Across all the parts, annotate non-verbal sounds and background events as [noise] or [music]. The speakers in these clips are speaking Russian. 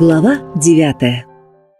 Глава 9.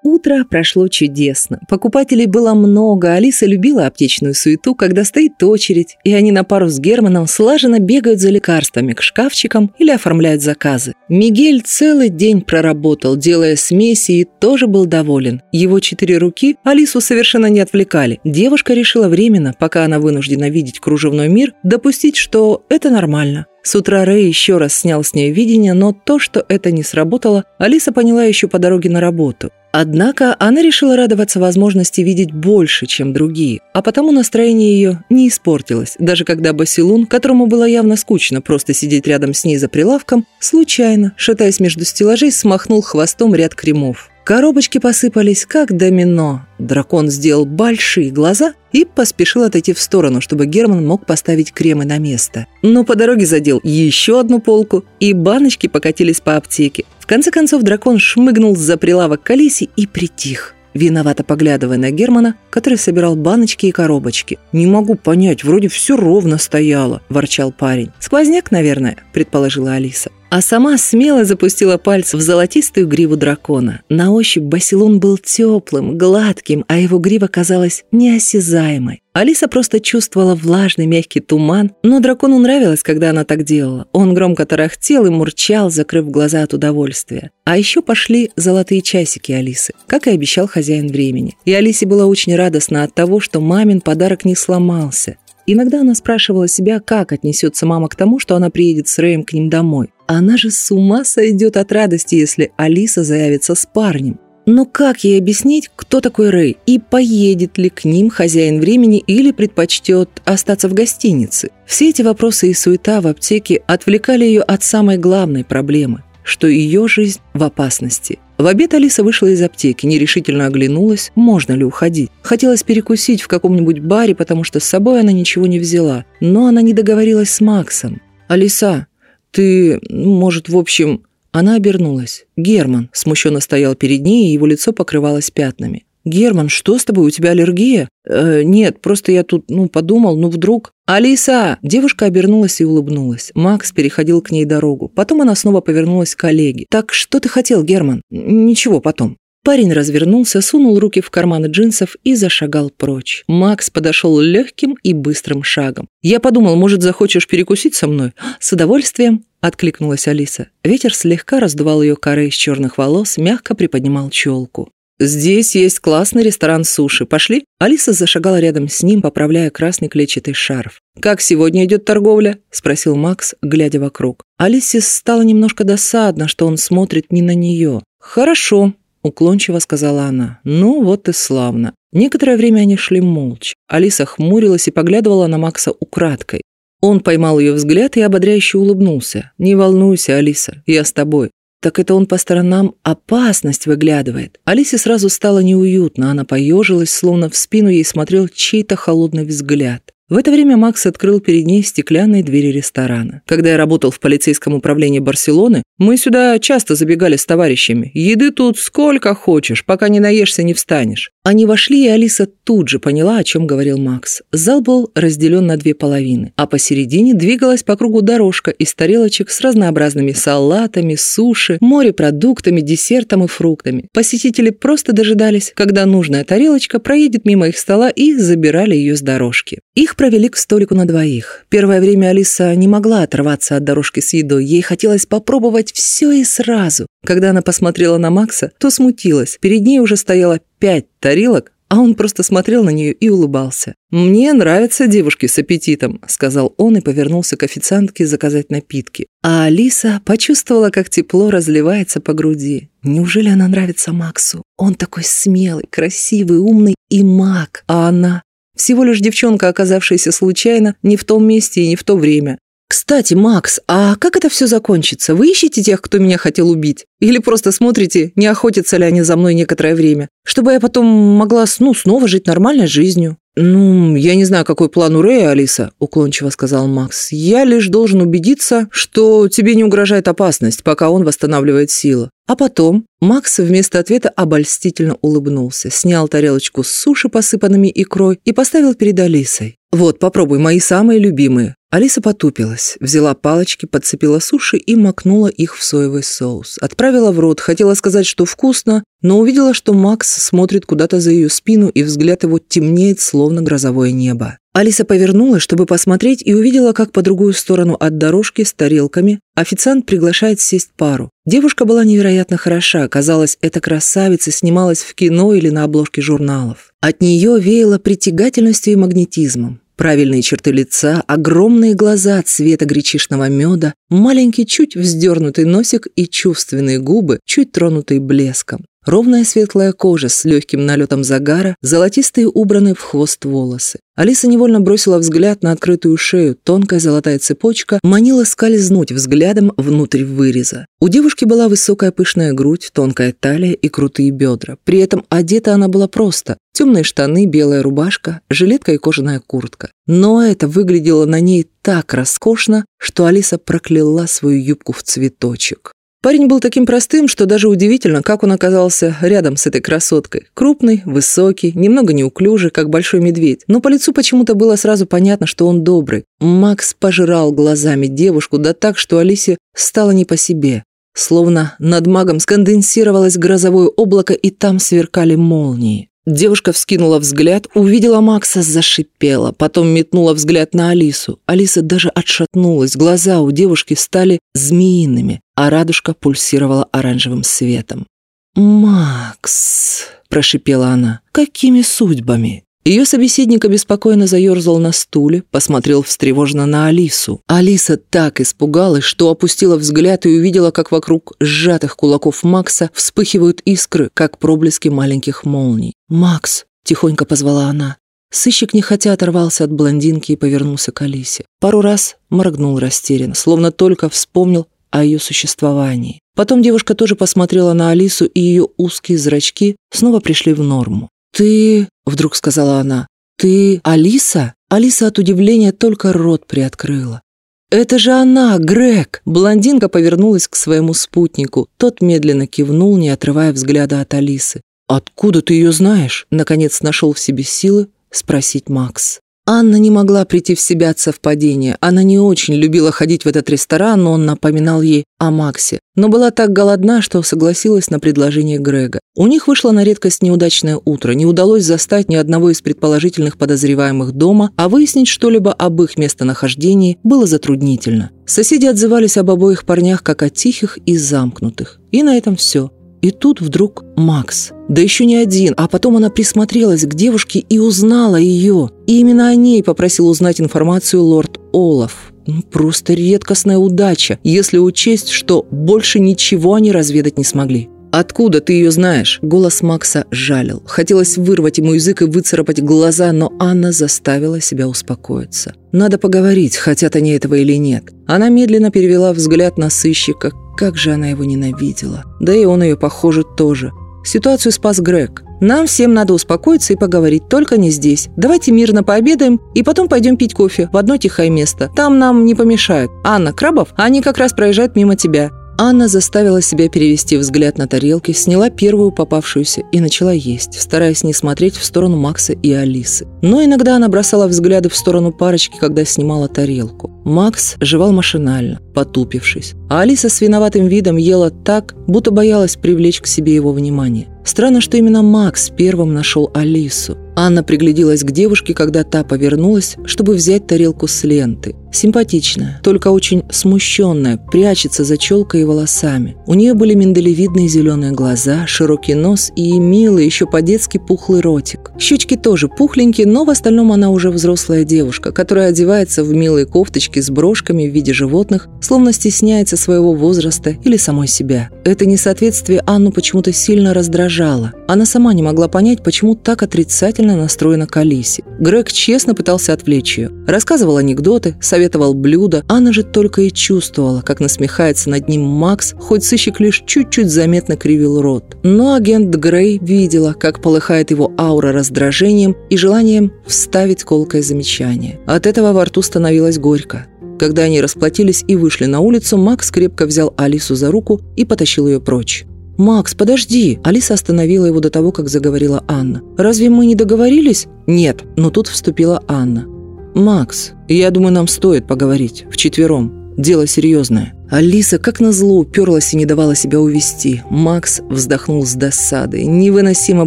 Утро прошло чудесно. Покупателей было много. Алиса любила аптечную суету, когда стоит очередь, и они на пару с Германом слаженно бегают за лекарствами к шкафчикам или оформляют заказы. Мигель целый день проработал, делая смеси, и тоже был доволен. Его четыре руки Алису совершенно не отвлекали. Девушка решила временно, пока она вынуждена видеть кружевной мир, допустить, что это нормально. С утра Рэй еще раз снял с нее видение, но то, что это не сработало, Алиса поняла еще по дороге на работу. Однако она решила радоваться возможности видеть больше, чем другие, а потому настроение ее не испортилось, даже когда Басилун, которому было явно скучно просто сидеть рядом с ней за прилавком, случайно, шатаясь между стеллажей, смахнул хвостом ряд кремов. Коробочки посыпались, как домино. Дракон сделал большие глаза и поспешил отойти в сторону, чтобы Герман мог поставить кремы на место. Но по дороге задел еще одну полку, и баночки покатились по аптеке. Конце концов дракон шмыгнул за прилавок к Алисе и притих виновато поглядывая на Германа, который собирал баночки и коробочки. «Не могу понять, вроде все ровно стояло», – ворчал парень. «Сквозняк, наверное», – предположила Алиса а сама смело запустила пальцы в золотистую гриву дракона. На ощупь Басилун был теплым, гладким, а его грива казалась неосязаемой. Алиса просто чувствовала влажный мягкий туман, но дракону нравилось, когда она так делала. Он громко тарахтел и мурчал, закрыв глаза от удовольствия. А еще пошли золотые часики Алисы, как и обещал хозяин времени. И Алисе было очень радостно от того, что мамин подарок не сломался. Иногда она спрашивала себя, как отнесется мама к тому, что она приедет с Рэем к ним домой. Она же с ума сойдет от радости, если Алиса заявится с парнем. Но как ей объяснить, кто такой Рэй, и поедет ли к ним хозяин времени или предпочтет остаться в гостинице? Все эти вопросы и суета в аптеке отвлекали ее от самой главной проблемы, что ее жизнь в опасности – в обед Алиса вышла из аптеки, нерешительно оглянулась, можно ли уходить. Хотелось перекусить в каком-нибудь баре, потому что с собой она ничего не взяла. Но она не договорилась с Максом. «Алиса, ты, может, в общем...» Она обернулась. Герман смущенно стоял перед ней, и его лицо покрывалось пятнами. «Герман, что с тобой? У тебя аллергия?» э, «Нет, просто я тут, ну, подумал, ну, вдруг...» «Алиса!» Девушка обернулась и улыбнулась. Макс переходил к ней дорогу. Потом она снова повернулась к коллеге. «Так что ты хотел, Герман?» «Ничего, потом». Парень развернулся, сунул руки в карманы джинсов и зашагал прочь. Макс подошел легким и быстрым шагом. «Я подумал, может, захочешь перекусить со мной?» «С удовольствием», — откликнулась Алиса. Ветер слегка раздувал ее коры из черных волос, мягко приподнимал челку. «Здесь есть классный ресторан суши. Пошли?» Алиса зашагала рядом с ним, поправляя красный клетчатый шарф. «Как сегодня идет торговля?» – спросил Макс, глядя вокруг. Алисе стало немножко досадно, что он смотрит не на нее. «Хорошо», – уклончиво сказала она. «Ну, вот и славно». Некоторое время они шли молча. Алиса хмурилась и поглядывала на Макса украдкой. Он поймал ее взгляд и ободряюще улыбнулся. «Не волнуйся, Алиса, я с тобой. Так это он по сторонам опасность выглядывает. Алисе сразу стало неуютно, она поежилась, словно в спину ей смотрел чей-то холодный взгляд. В это время Макс открыл перед ней стеклянные двери ресторана. Когда я работал в полицейском управлении Барселоны, мы сюда часто забегали с товарищами. Еды тут сколько хочешь, пока не наешься, не встанешь. Они вошли, и Алиса тут же поняла, о чем говорил Макс. Зал был разделен на две половины, а посередине двигалась по кругу дорожка из тарелочек с разнообразными салатами, суши, морепродуктами, десертом и фруктами. Посетители просто дожидались, когда нужная тарелочка проедет мимо их стола и забирали ее с дорожки. Их провели к столику на двоих. Первое время Алиса не могла оторваться от дорожки с едой. Ей хотелось попробовать все и сразу. Когда она посмотрела на Макса, то смутилась. Перед ней уже стояло пять тарелок, а он просто смотрел на нее и улыбался. «Мне нравятся девушки с аппетитом», — сказал он и повернулся к официантке заказать напитки. А Алиса почувствовала, как тепло разливается по груди. Неужели она нравится Максу? Он такой смелый, красивый, умный и маг, а она всего лишь девчонка, оказавшаяся случайно не в том месте и не в то время. «Кстати, Макс, а как это все закончится? Вы ищете тех, кто меня хотел убить? Или просто смотрите, не охотятся ли они за мной некоторое время? Чтобы я потом могла, ну, снова жить нормальной жизнью?» «Ну, я не знаю, какой план у Рэя, Алиса», – уклончиво сказал Макс. «Я лишь должен убедиться, что тебе не угрожает опасность, пока он восстанавливает силы. А потом Макс вместо ответа обольстительно улыбнулся, снял тарелочку с суши, посыпанными икрой, и поставил перед Алисой. «Вот, попробуй, мои самые любимые. Алиса потупилась, взяла палочки, подцепила суши и макнула их в соевый соус. Отправила в рот, хотела сказать, что вкусно, но увидела, что Макс смотрит куда-то за ее спину, и взгляд его темнеет, словно грозовое небо. Алиса повернулась, чтобы посмотреть, и увидела, как по другую сторону от дорожки с тарелками официант приглашает сесть пару. Девушка была невероятно хороша, казалось, эта красавица снималась в кино или на обложке журналов. От нее веяло притягательностью и магнетизмом. Правильные черты лица, огромные глаза цвета гречишного меда, маленький чуть вздернутый носик и чувственные губы, чуть тронутые блеском. Ровная светлая кожа с легким налетом загара, золотистые убранные в хвост волосы. Алиса невольно бросила взгляд на открытую шею, тонкая золотая цепочка манила скользнуть взглядом внутрь выреза. У девушки была высокая пышная грудь, тонкая талия и крутые бедра. При этом одета она была просто. Темные штаны, белая рубашка, жилетка и кожаная куртка. Но это выглядело на ней так роскошно, что Алиса прокляла свою юбку в цветочек. Парень был таким простым, что даже удивительно, как он оказался рядом с этой красоткой. Крупный, высокий, немного неуклюжий, как большой медведь. Но по лицу почему-то было сразу понятно, что он добрый. Макс пожирал глазами девушку, да так, что Алисе стало не по себе. Словно над магом сконденсировалось грозовое облако, и там сверкали молнии. Девушка вскинула взгляд, увидела Макса, зашипела, потом метнула взгляд на Алису. Алиса даже отшатнулась, глаза у девушки стали змеиными, а радужка пульсировала оранжевым светом. «Макс», – прошипела она, – «какими судьбами?» Ее собеседник обеспокоенно заерзал на стуле, посмотрел встревоженно на Алису. Алиса так испугалась, что опустила взгляд и увидела, как вокруг сжатых кулаков Макса вспыхивают искры, как проблески маленьких молний. «Макс!» – тихонько позвала она. Сыщик нехотя оторвался от блондинки и повернулся к Алисе. Пару раз моргнул растерянно, словно только вспомнил о ее существовании. Потом девушка тоже посмотрела на Алису, и ее узкие зрачки снова пришли в норму. «Ты...» — вдруг сказала она. «Ты Алиса?» Алиса от удивления только рот приоткрыла. «Это же она, Грег!» Блондинка повернулась к своему спутнику. Тот медленно кивнул, не отрывая взгляда от Алисы. «Откуда ты ее знаешь?» Наконец нашел в себе силы спросить Макс. Анна не могла прийти в себя от совпадения. Она не очень любила ходить в этот ресторан, но он напоминал ей о Максе. Но была так голодна, что согласилась на предложение Грега. У них вышло на редкость неудачное утро. Не удалось застать ни одного из предположительных подозреваемых дома, а выяснить что-либо об их местонахождении было затруднительно. Соседи отзывались об обоих парнях как о тихих и замкнутых. И на этом все. И тут вдруг Макс. Да еще не один, а потом она присмотрелась к девушке и узнала ее. И именно о ней попросил узнать информацию лорд Олаф. Ну, просто редкостная удача, если учесть, что больше ничего они разведать не смогли. «Откуда ты ее знаешь?» Голос Макса жалил. Хотелось вырвать ему язык и выцарапать глаза, но Анна заставила себя успокоиться. «Надо поговорить, хотят они этого или нет». Она медленно перевела взгляд на сыщика. Как же она его ненавидела. Да и он ее, похоже, тоже. Ситуацию спас Грег. Нам всем надо успокоиться и поговорить, только не здесь. Давайте мирно пообедаем и потом пойдем пить кофе в одно тихое место. Там нам не помешают. Анна, Крабов, они как раз проезжают мимо тебя. Анна заставила себя перевести взгляд на тарелки, сняла первую попавшуюся и начала есть, стараясь не смотреть в сторону Макса и Алисы. Но иногда она бросала взгляды в сторону парочки, когда снимала тарелку. Макс жевал машинально, потупившись, а Алиса с виноватым видом ела так, будто боялась привлечь к себе его внимание. Странно, что именно Макс первым нашел Алису. Анна пригляделась к девушке, когда та повернулась, чтобы взять тарелку с ленты. Симпатичная, только очень смущенная, прячется за челкой и волосами. У нее были миндалевидные зеленые глаза, широкий нос и милый, еще по-детски пухлый ротик. Щечки тоже пухленькие, но в остальном она уже взрослая девушка, которая одевается в милые кофточки с брошками в виде животных, словно стесняется своего возраста или самой себя. Это несоответствие Анну почему-то сильно раздражало. Она сама не могла понять, почему так отрицательно настроена к Алисе. Грег честно пытался отвлечь ее. Рассказывал анекдоты, советовал блюда. Анна же только и чувствовала, как насмехается над ним Макс, хоть сыщик лишь чуть-чуть заметно кривил рот. Но агент Грей видела, как полыхает его аура раздражением и желанием вставить колкое замечание. От этого во рту становилось горько. Когда они расплатились и вышли на улицу, Макс крепко взял Алису за руку и потащил ее прочь. «Макс, подожди!» Алиса остановила его до того, как заговорила Анна. «Разве мы не договорились?» «Нет». Но тут вступила Анна. «Макс, я думаю, нам стоит поговорить. Вчетвером. Дело серьезное». Алиса, как назло, уперлась и не давала себя увести. Макс вздохнул с досадой. Невыносимо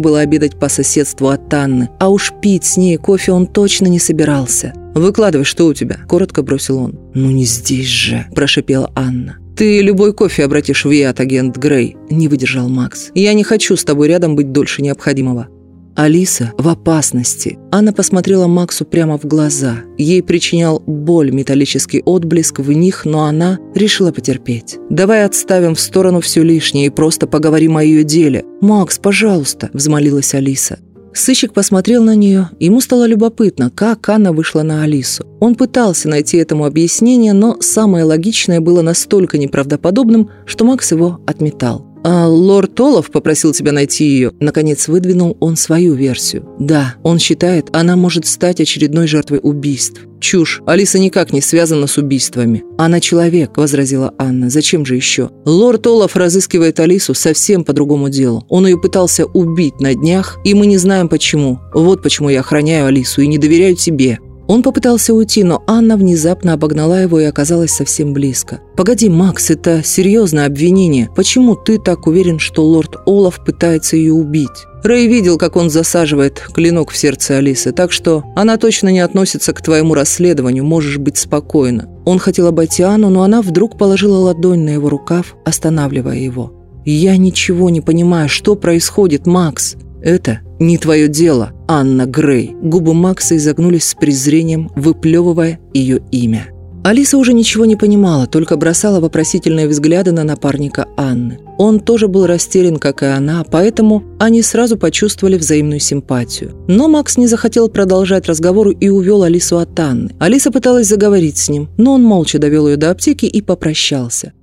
было обедать по соседству от Анны. А уж пить с ней кофе он точно не собирался. «Выкладывай, что у тебя?» – коротко бросил он. «Ну не здесь же», – прошипела Анна. «Ты любой кофе обратишь в яд, агент Грей», – не выдержал Макс. «Я не хочу с тобой рядом быть дольше необходимого». Алиса в опасности. Анна посмотрела Максу прямо в глаза. Ей причинял боль металлический отблеск в них, но она решила потерпеть. «Давай отставим в сторону все лишнее и просто поговорим о ее деле». «Макс, пожалуйста», – взмолилась Алиса. Сыщик посмотрел на нее. Ему стало любопытно, как Анна вышла на Алису. Он пытался найти этому объяснение, но самое логичное было настолько неправдоподобным, что Макс его отметал. «А лорд Олаф попросил тебя найти ее?» Наконец выдвинул он свою версию. «Да, он считает, она может стать очередной жертвой убийств». «Чушь. Алиса никак не связана с убийствами». «Она человек», – возразила Анна. «Зачем же еще?» «Лорд Олаф разыскивает Алису совсем по другому делу. Он ее пытался убить на днях, и мы не знаем почему. Вот почему я охраняю Алису и не доверяю тебе». Он попытался уйти, но Анна внезапно обогнала его и оказалась совсем близко. «Погоди, Макс, это серьезное обвинение. Почему ты так уверен, что лорд Олаф пытается ее убить?» Рэй видел, как он засаживает клинок в сердце Алисы, так что она точно не относится к твоему расследованию, можешь быть спокойна. Он хотел обойти Анну, но она вдруг положила ладонь на его рукав, останавливая его. «Я ничего не понимаю, что происходит, Макс?» «Это не твое дело, Анна Грей». Губы Макса изогнулись с презрением, выплевывая ее имя. Алиса уже ничего не понимала, только бросала вопросительные взгляды на напарника Анны. Он тоже был растерян, как и она, поэтому они сразу почувствовали взаимную симпатию. Но Макс не захотел продолжать разговор и увел Алису от Анны. Алиса пыталась заговорить с ним, но он молча довел ее до аптеки и попрощался.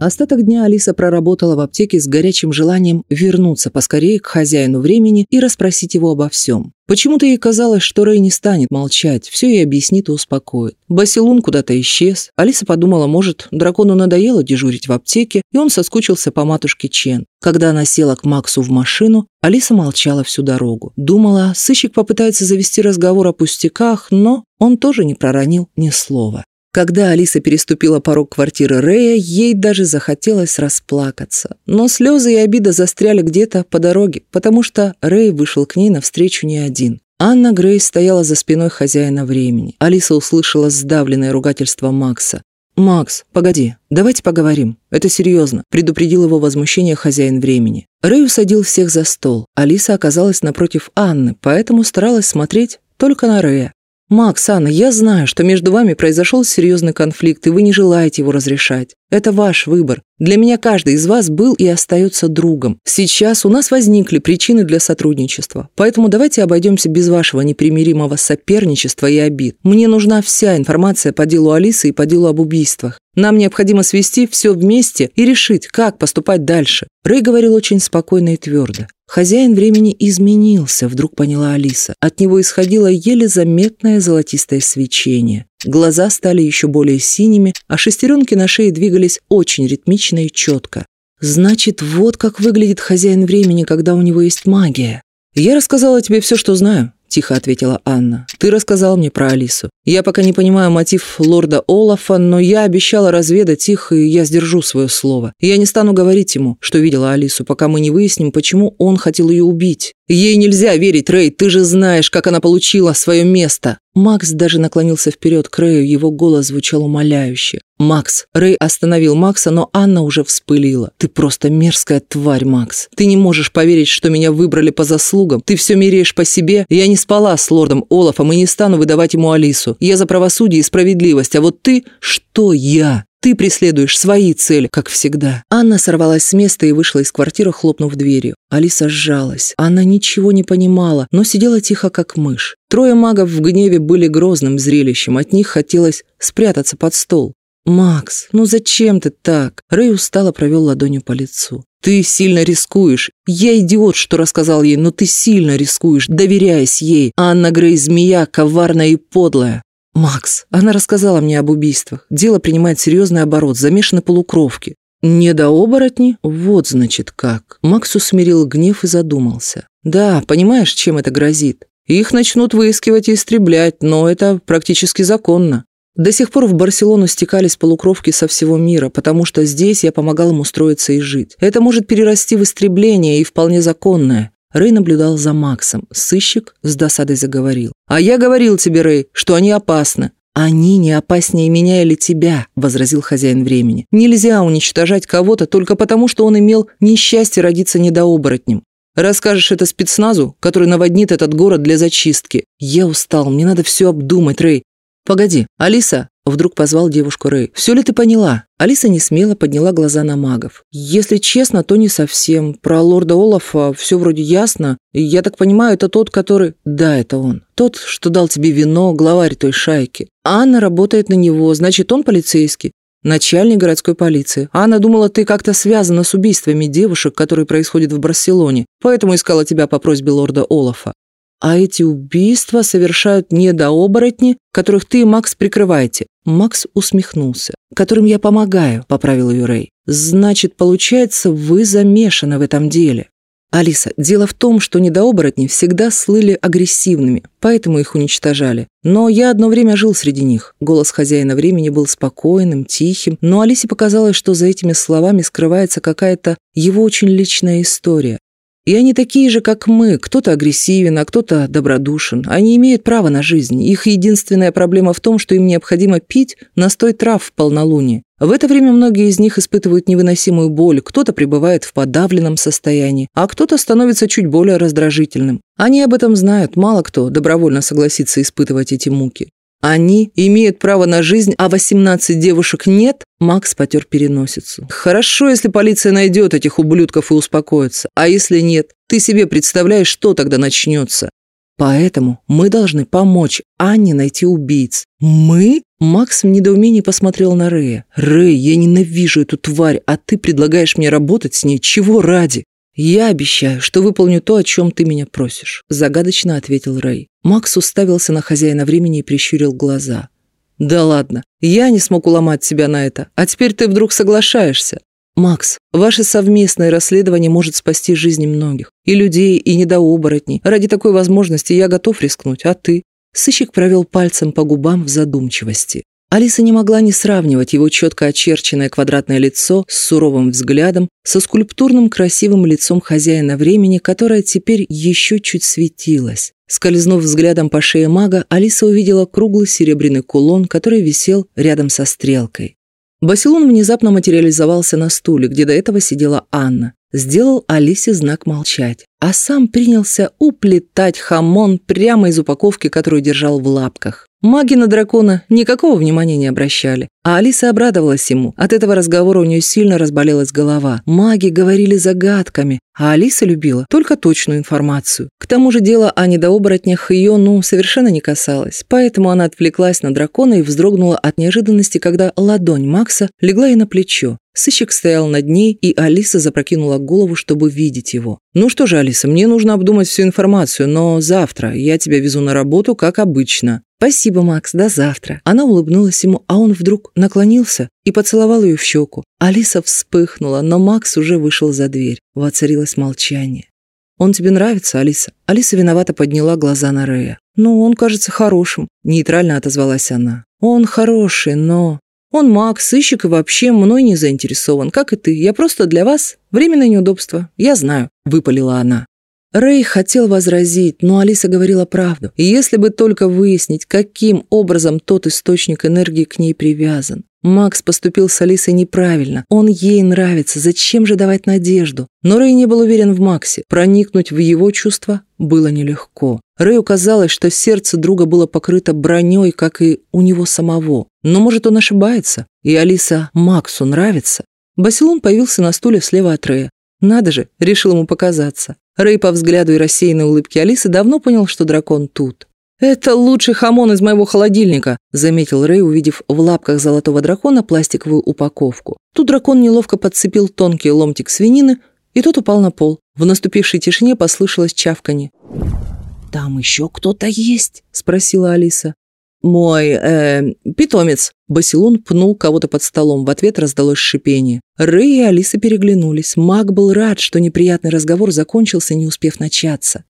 Остаток дня Алиса проработала в аптеке с горячим желанием вернуться поскорее к хозяину времени и расспросить его обо всем. Почему-то ей казалось, что Рэй не станет молчать, все ей объяснит и успокоит. Басилун куда-то исчез. Алиса подумала, может, дракону надоело дежурить в аптеке, и он соскучился по матушке Чен. Когда она села к Максу в машину, Алиса молчала всю дорогу. Думала, сыщик попытается завести разговор о пустяках, но он тоже не проронил ни слова. Когда Алиса переступила порог квартиры Рэя, ей даже захотелось расплакаться. Но слезы и обида застряли где-то по дороге, потому что Рэй вышел к ней навстречу не один. Анна Грей стояла за спиной хозяина времени. Алиса услышала сдавленное ругательство Макса. «Макс, погоди, давайте поговорим. Это серьезно», – предупредил его возмущение хозяин времени. Рэй усадил всех за стол. Алиса оказалась напротив Анны, поэтому старалась смотреть только на Рэя. «Макс, Анна, я знаю, что между вами произошел серьезный конфликт, и вы не желаете его разрешать. Это ваш выбор. Для меня каждый из вас был и остается другом. Сейчас у нас возникли причины для сотрудничества. Поэтому давайте обойдемся без вашего непримиримого соперничества и обид. Мне нужна вся информация по делу Алисы и по делу об убийствах. Нам необходимо свести все вместе и решить, как поступать дальше. Рэй говорил очень спокойно и твердо. Хозяин времени изменился, вдруг поняла Алиса. От него исходило еле заметное золотистое свечение. Глаза стали еще более синими, а шестеренки на шее двигались очень ритмично и четко. Значит, вот как выглядит хозяин времени, когда у него есть магия. Я рассказала тебе все, что знаю тихо ответила Анна. «Ты рассказал мне про Алису. Я пока не понимаю мотив лорда Олафа, но я обещала разведать их, и я сдержу свое слово. Я не стану говорить ему, что видела Алису, пока мы не выясним, почему он хотел ее убить. Ей нельзя верить, Рэй, ты же знаешь, как она получила свое место». Макс даже наклонился вперед к Рэю, его голос звучал умоляюще. «Макс!» Рэй остановил Макса, но Анна уже вспылила. «Ты просто мерзкая тварь, Макс. Ты не можешь поверить, что меня выбрали по заслугам. Ты все меряешь по себе. Я не спала с лордом Олафом и не стану выдавать ему Алису. Я за правосудие и справедливость, а вот ты... Что я?» Ты преследуешь свои цели, как всегда». Анна сорвалась с места и вышла из квартиры, хлопнув дверью. Алиса сжалась. Она ничего не понимала, но сидела тихо, как мышь. Трое магов в гневе были грозным зрелищем. От них хотелось спрятаться под стол. «Макс, ну зачем ты так?» Рэй устало провел ладонью по лицу. «Ты сильно рискуешь. Я идиот, что рассказал ей, но ты сильно рискуешь, доверяясь ей. Анна Грей змея, коварная и подлая». «Макс, она рассказала мне об убийствах. Дело принимает серьезный оборот, замешаны полукровки. Не до оборотни? Вот, значит, как». Макс усмирил гнев и задумался. «Да, понимаешь, чем это грозит? Их начнут выискивать и истреблять, но это практически законно. До сих пор в Барселону стекались полукровки со всего мира, потому что здесь я помогал им устроиться и жить. Это может перерасти в истребление и вполне законное. Рэй наблюдал за Максом. Сыщик с досадой заговорил. «А я говорил тебе, Рэй, что они опасны». «Они не опаснее меня или тебя», — возразил хозяин времени. «Нельзя уничтожать кого-то только потому, что он имел несчастье родиться недооборотнем. Расскажешь это спецназу, который наводнит этот город для зачистки. Я устал, мне надо все обдумать, Рэй. Погоди, Алиса, Вдруг позвал девушку Рэй. «Все ли ты поняла?» Алиса не смело подняла глаза на магов. «Если честно, то не совсем. Про лорда Олафа все вроде ясно. Я так понимаю, это тот, который...» «Да, это он. Тот, что дал тебе вино, главарь той шайки. Анна работает на него, значит, он полицейский. Начальник городской полиции. Анна думала, ты как-то связана с убийствами девушек, которые происходят в Барселоне, поэтому искала тебя по просьбе лорда Олафа. А эти убийства совершают недооборотни, которых ты и Макс прикрываете. Макс усмехнулся. «Которым я помогаю», — поправил ее Рэй. «Значит, получается, вы замешаны в этом деле». «Алиса, дело в том, что недооборотни всегда слыли агрессивными, поэтому их уничтожали. Но я одно время жил среди них. Голос хозяина времени был спокойным, тихим, но Алисе показалось, что за этими словами скрывается какая-то его очень личная история. И они такие же, как мы, кто-то агрессивен, а кто-то добродушен. Они имеют право на жизнь. Их единственная проблема в том, что им необходимо пить настой трав в полнолуние. В это время многие из них испытывают невыносимую боль, кто-то пребывает в подавленном состоянии, а кто-то становится чуть более раздражительным. Они об этом знают, мало кто добровольно согласится испытывать эти муки. Они имеют право на жизнь, а 18 девушек нет? Макс потер переносицу. Хорошо, если полиция найдет этих ублюдков и успокоится. А если нет? Ты себе представляешь, что тогда начнется? Поэтому мы должны помочь Анне найти убийц. Мы? Макс в недоумении посмотрел на Рэя. Рэй, я ненавижу эту тварь, а ты предлагаешь мне работать с ней? Чего ради? «Я обещаю, что выполню то, о чем ты меня просишь», – загадочно ответил Рэй. Макс уставился на хозяина времени и прищурил глаза. «Да ладно, я не смог уломать тебя на это, а теперь ты вдруг соглашаешься. Макс, ваше совместное расследование может спасти жизни многих. И людей, и недооборотней. Ради такой возможности я готов рискнуть, а ты?» Сыщик провел пальцем по губам в задумчивости. Алиса не могла не сравнивать его четко очерченное квадратное лицо с суровым взглядом со скульптурным красивым лицом хозяина времени, которое теперь еще чуть светилось. Скользнув взглядом по шее мага, Алиса увидела круглый серебряный кулон, который висел рядом со стрелкой. Басилон внезапно материализовался на стуле, где до этого сидела Анна. Сделал Алисе знак молчать, а сам принялся уплетать хамон прямо из упаковки, которую держал в лапках. Маги на дракона никакого внимания не обращали, а Алиса обрадовалась ему. От этого разговора у нее сильно разболелась голова. Маги говорили загадками, а Алиса любила только точную информацию. К тому же дело о недооборотнях ее, ну, совершенно не касалось. Поэтому она отвлеклась на дракона и вздрогнула от неожиданности, когда ладонь Макса легла ей на плечо. Сыщик стоял над ней, и Алиса запрокинула голову, чтобы видеть его. «Ну что же, Алиса, мне нужно обдумать всю информацию, но завтра я тебя везу на работу, как обычно». «Спасибо, Макс, до завтра». Она улыбнулась ему, а он вдруг наклонился и поцеловал ее в щеку. Алиса вспыхнула, но Макс уже вышел за дверь. Воцарилось молчание. «Он тебе нравится, Алиса?» Алиса виновато подняла глаза на Рея. «Ну, он кажется хорошим», – нейтрально отозвалась она. «Он хороший, но...» «Он маг, сыщик и вообще мной не заинтересован, как и ты. Я просто для вас временное неудобство. Я знаю», – выпалила она. Рэй хотел возразить, но Алиса говорила правду. И если бы только выяснить, каким образом тот источник энергии к ней привязан. Макс поступил с Алисой неправильно. Он ей нравится. Зачем же давать надежду? Но Рэй не был уверен в Максе. Проникнуть в его чувства было нелегко. Рэю казалось, что сердце друга было покрыто броней, как и у него самого. Но, может, он ошибается, и Алиса Максу нравится? Басилон появился на стуле слева от Рэя. Надо же, решил ему показаться. Рэй по взгляду и рассеянной улыбке Алисы давно понял, что дракон тут. «Это лучший хамон из моего холодильника», – заметил Рэй, увидев в лапках золотого дракона пластиковую упаковку. Тут дракон неловко подцепил тонкий ломтик свинины, и тот упал на пол. В наступившей тишине послышалось чавканье. «Там еще кто-то есть?» – спросила Алиса. «Мой, э, питомец». Басилон пнул кого-то под столом. В ответ раздалось шипение. Рэй и Алиса переглянулись. Маг был рад, что неприятный разговор закончился, не успев начаться.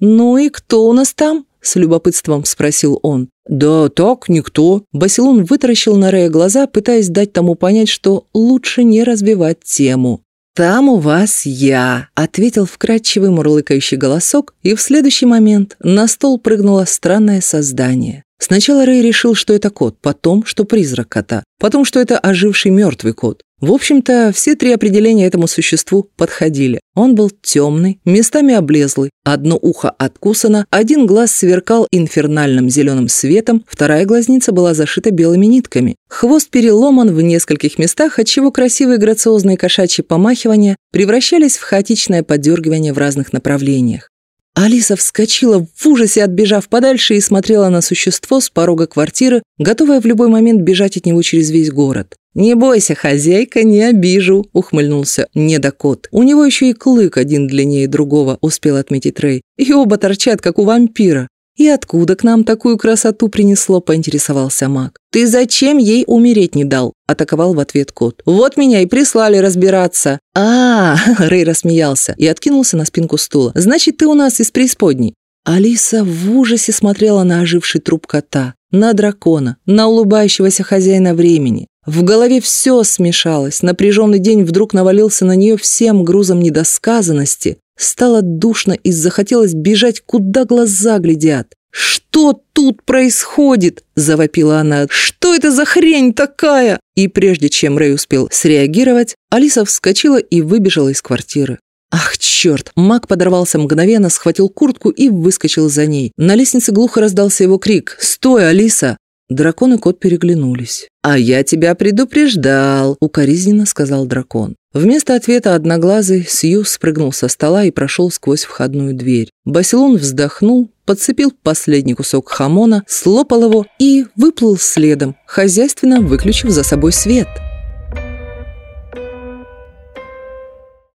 «Ну и кто у нас там?» – с любопытством спросил он. «Да так, никто». Басилун вытаращил на Рея глаза, пытаясь дать тому понять, что лучше не развивать тему. «Там у вас я», — ответил вкрадчивый мурлыкающий голосок, и в следующий момент на стол прыгнуло странное создание. Сначала Рэй решил, что это кот, потом, что призрак кота, потом, что это оживший мертвый кот. В общем-то, все три определения этому существу подходили. Он был темный, местами облезлый, одно ухо откусано, один глаз сверкал инфернальным зеленым светом, вторая глазница была зашита белыми нитками. Хвост переломан в нескольких местах, отчего красивые грациозные кошачьи помахивания превращались в хаотичное подергивание в разных направлениях. Алиса вскочила в ужасе, отбежав подальше, и смотрела на существо с порога квартиры, готовая в любой момент бежать от него через весь город. «Не бойся, хозяйка, не обижу», — ухмыльнулся недокот. «У него еще и клык один длиннее другого», — успел отметить Рэй. «И оба торчат, как у вампира». «И откуда к нам такую красоту принесло?» – поинтересовался маг. «Ты зачем ей умереть не дал?» – атаковал в ответ кот. «Вот меня и прислали разбираться». «А, -а, [laughs] -а Рэй рассмеялся и откинулся на спинку стула. «Значит, ты у нас из преисподней». Алиса в ужасе смотрела на оживший труп кота, на дракона, на улыбающегося хозяина времени. В голове все смешалось, напряженный день вдруг навалился на нее всем грузом недосказанности, Стало душно и захотелось бежать, куда глаза глядят. «Что тут происходит?» – завопила она. «Что это за хрень такая?» И прежде чем Рэй успел среагировать, Алиса вскочила и выбежала из квартиры. Ах, черт! Маг подорвался мгновенно, схватил куртку и выскочил за ней. На лестнице глухо раздался его крик. «Стой, Алиса!» Дракон и кот переглянулись. «А я тебя предупреждал», — укоризненно сказал дракон. Вместо ответа одноглазый Сью спрыгнул со стола и прошел сквозь входную дверь. Басилон вздохнул, подцепил последний кусок хамона, слопал его и выплыл следом, хозяйственно выключив за собой свет.